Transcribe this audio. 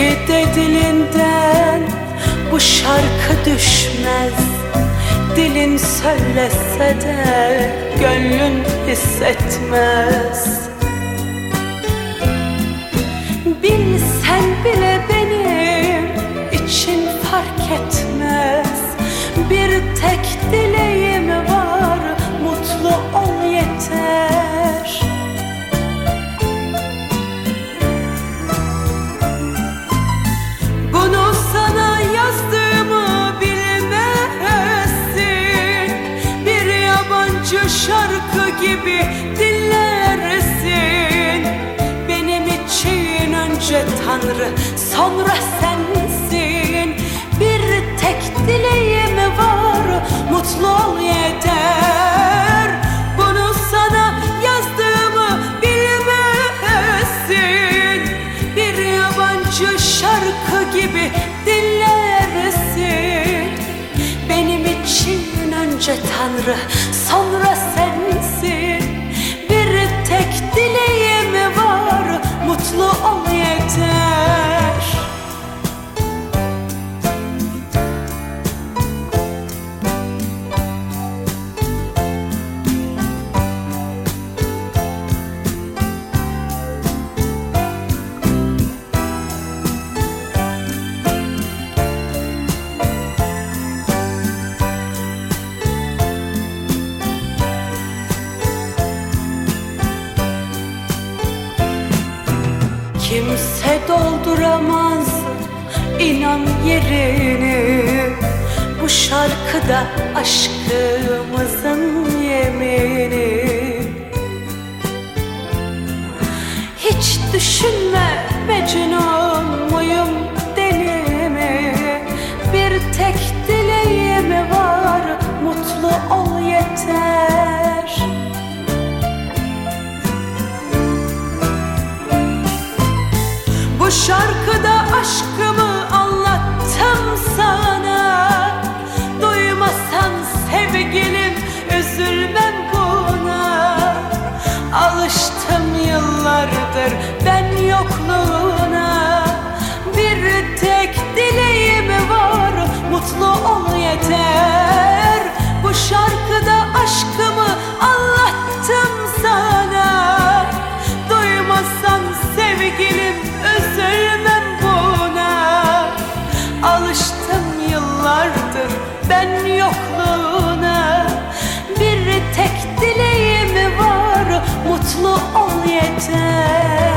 Belki de dilinden bu şarkı düşmez. Dilin söylese de gönlün hissetmez. Bilsen bile benim için fark etmez. Bir tek dileğim var mutlu ol yeter önce Tanrı sonra sensin. Bir tek dileğim var mutlu ol yeter. Bunu sana yazdığımı bilmezsin. Bir yabancı şarkı gibi dinlersin. Benim için önce Tanrı Kimse dolduramaz inan yerini. Bu şarkıda aşkımızın yemini yıllardır ben yokluğuna better.